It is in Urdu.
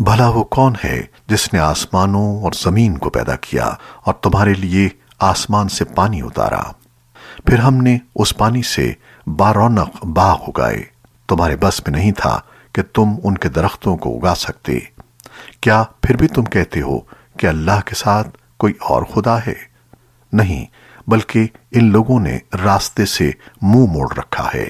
بھلا وہ کون ہے جس نے آسمانوں اور زمین کو پیدا کیا اور تمہارے لیے آسمان سے پانی اتارا؟ پھر ہم نے اس پانی سے بارونق باغ اگائے۔ تمہارے بس میں نہیں تھا کہ تم ان کے درختوں کو اگا سکتے۔ کیا پھر بھی تم کہتے ہو کہ اللہ کے ساتھ کوئی اور خدا ہے؟ نہیں، بلکہ ان لوگوں نے راستے سے منہ موڑ رکھا ہے۔